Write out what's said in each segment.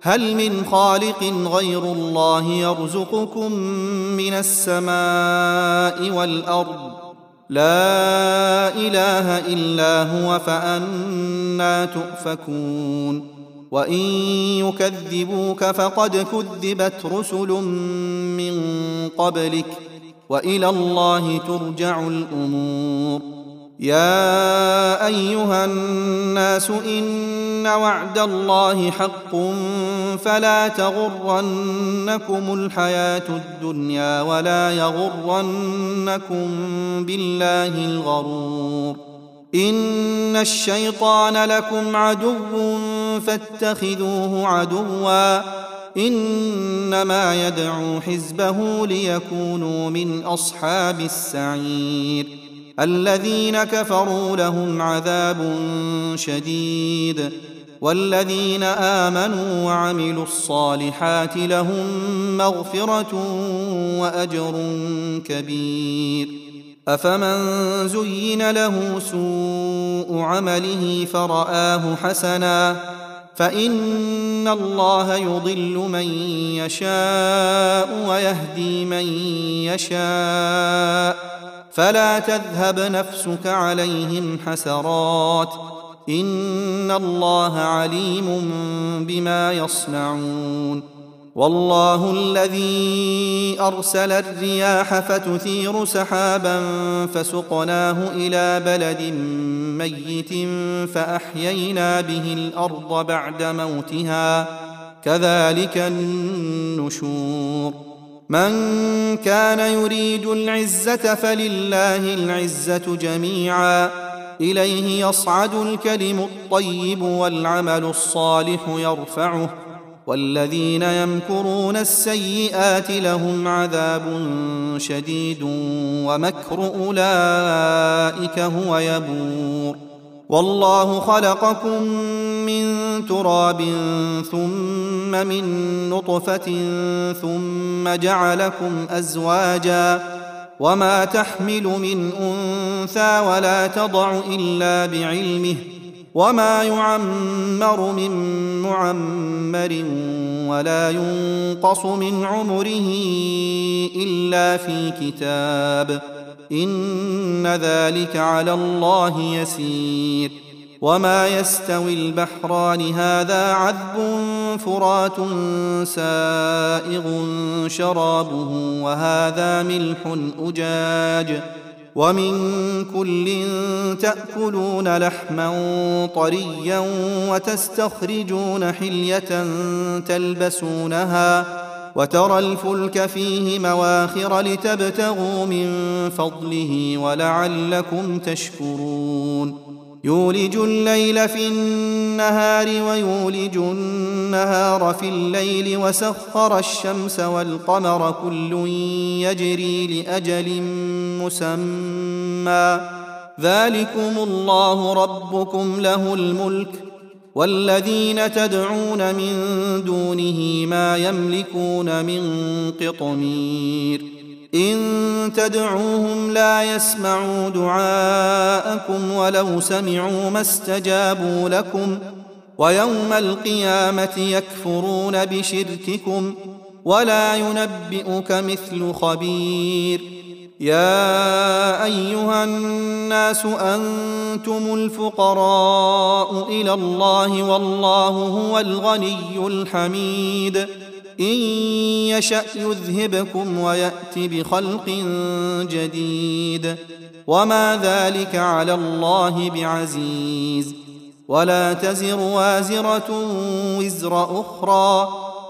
هل من خالق غير الله يرزقكم من السماء والأرض؟ لا إله إلا هو فأنا تؤفكون. وإن يكذبوك فقد كذبت رسل من قبلك. وإلى الله ترجع الأمور. يا أيها الناس إن وعد الله حق فلا تغرنكم الحياة الدنيا ولا يغرنكم بالله الغرور إن الشيطان لكم عدو فاتخذوه عدوا إنما يدعو حزبه ليكونوا من أصحاب السعير الذين كفروا لهم عذاب شديد والذين آمنوا وعملوا الصالحات لهم مغفرة وأجر كبير. أفمن زين له سوء عمله فرآه حسنا فإن الله يضل من يشاء ويهدي من يشاء فلا تذهب نفسك عليهم حسرات إن الله عليم بما يصنعون والله الذي أرسل الرياح فتثير سحابا فسقناه إلى بلد ميت فأحيينا به الأرض بعد موتها كذلك النشور من كان يريد العزة فلله العزة جميعا. إليه يصعد الكلم الطيب والعمل الصالح يرفعه. والذين يمكرون السيئات لهم عذاب شديد ومكر أولئك هو يبور. والله خلقكم من تراب ثم من نطفة ثم جعلكم أزواجا وما تحمل من أنثى ولا تضع إلا بعلمه وما يعمر من معمر ولا ينقص من عمره إلا في كتاب إن ذلك على الله يسير. وما يستوي البحران هذا عذب فرات سائغ شرابه وهذا ملح أجاج. ومن كل تأكلون لحما طريا وتستخرجون حلية تلبسونها. وترى الفلك فيه مواخر لتبتغوا من فضله ولعلكم تشكرون. يولج الليل في النهار ويولج النهار في الليل وسخر الشمس والقمر كل يجري لأجل مسمى. ذلكم الله ربكم له الملك. والذين تدعون من دونه ما يملكون من قطمير. إن تدعوهم لا يسمعوا دعاءكم ولو سمعوا ما استجابوا لكم. ويوم القيامة يكفرون بشرككم ولا ينبئك مثل خبير. يا أيها الناس أنتم الفقراء إلى الله والله هو الغني الحميد. إن يشأ يذهبكم ويأت بخلق جديد. وما ذلك على الله بعزيز. ولا تزر وازرة وزر أخرى.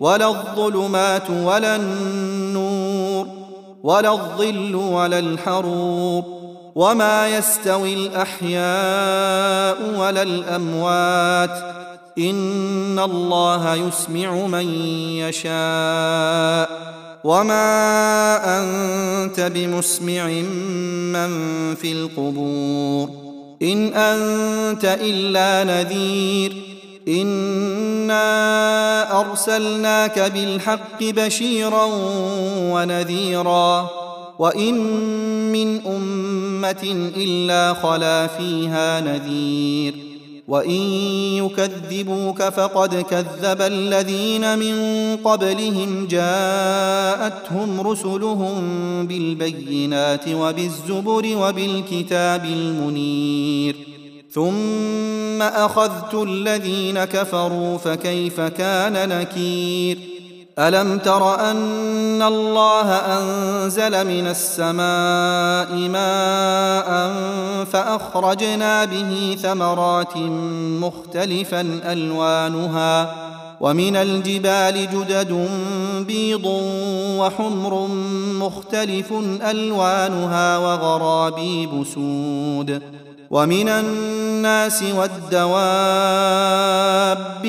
ولا الظلمات ولا النور ولا الظل ولا الحرور وما يستوي الأحياء ولا الأموات إن الله يسمع من يشاء وما أنت بمسمع من في القبور إن أنت إلا نذير انا ارسلناك بالحق بشيرا ونذيرا وان من امه الا خلا فيها نذير وان يكذبوك فقد كذب الذين من قبلهم جاءتهم رسلهم بالبينات وبالزبر وبالكتاب المنير ثم اخذت الذين كفروا فكيف كان نكير الم تر ان الله انزل من السماء ماء فاخرجنا به ثمرات مختلفا الوانها ومن الجبال جدد بيض وحمر مختلف الوانها وغرابيب سود ومن الناس والدواب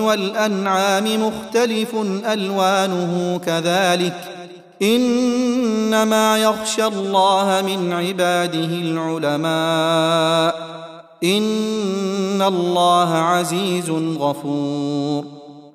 والأنعام مختلف ألوانه كذلك إنما يخشى الله من عباده العلماء إن الله عزيز غفور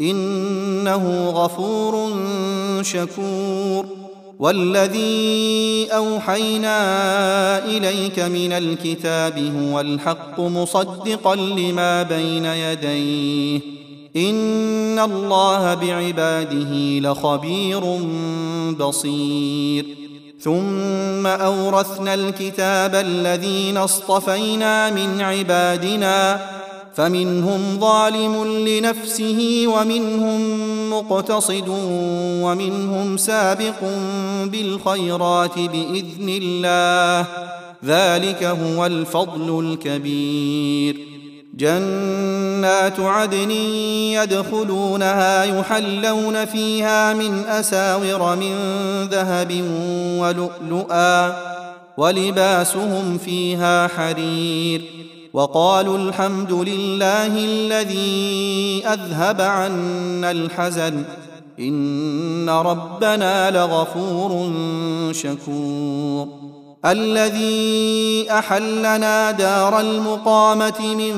إنه غفور شكور. والذي أوحينا إليك من الكتاب هو الحق مصدقا لما بين يديه. إن الله بعباده لخبير بصير. ثم أورثنا الكتاب الذين اصطفينا من عبادنا فمنهم ظالم لنفسه ومنهم مقتصد ومنهم سابق بالخيرات بإذن الله. ذلك هو الفضل الكبير. جنات عدن يدخلونها يحلون فيها من أساور من ذهب ولؤلؤا ولباسهم فيها حرير. وقالوا الحمد لله الذي أذهب عنا الحزن. إن ربنا لغفور شكور. الذي أحلنا دار المقامة من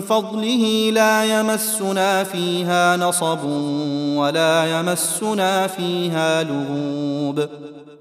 فضله لا يمسنا فيها نصب ولا يمسنا فيها لغوب.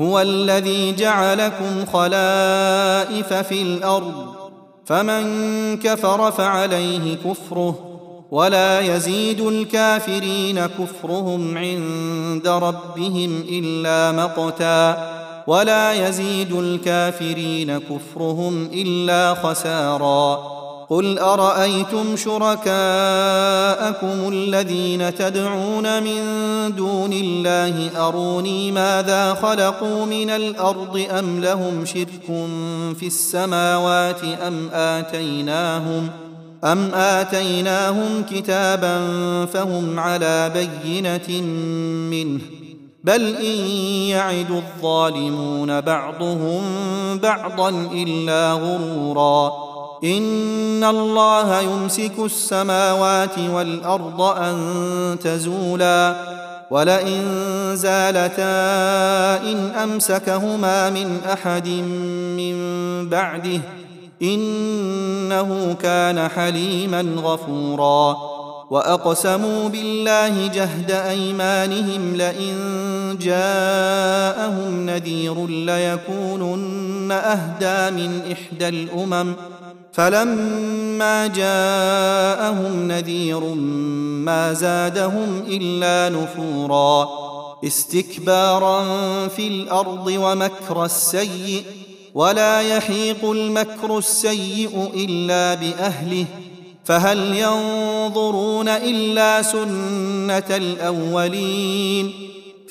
هو الذي جعلكم خلائف في الأرض فمن كفر فعليه كفره ولا يزيد الكافرين كفرهم عند ربهم إلا مقتا ولا يزيد الكافرين كفرهم إلا خسارا. قل أرأيتم شركاءكم الذين تدعون من دون الله أروني ماذا خلقوا من الأرض أم لهم شرك في السماوات أم آتيناهم أم آتيناهم كتابا فهم على بينة منه بل إن يعد الظالمون بعضهم بعضا إلا غرورا إن الله يمسك السماوات والأرض أن تزولا ولئن زالتا إن أمسكهما من أحد من بعده إنه كان حليما غفورا وأقسموا بالله جهد أيمانهم لئن جاءهم نذير ليكونن أهدى من إحدى الأمم فلما جاءهم نذير ما زادهم إلا نفورا استكبارا في الأرض ومكر السيء ولا يحيق المكر السيء إلا بأهله فهل ينظرون إلا سنة الأولين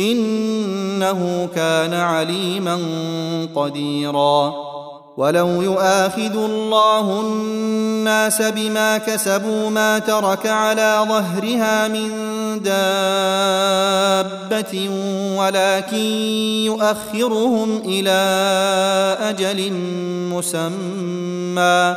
إنه كان عليما قديرا. ولو يؤاخذ الله الناس بما كسبوا ما ترك على ظهرها من دابة ولكن يؤخرهم إلى أجل مسمى.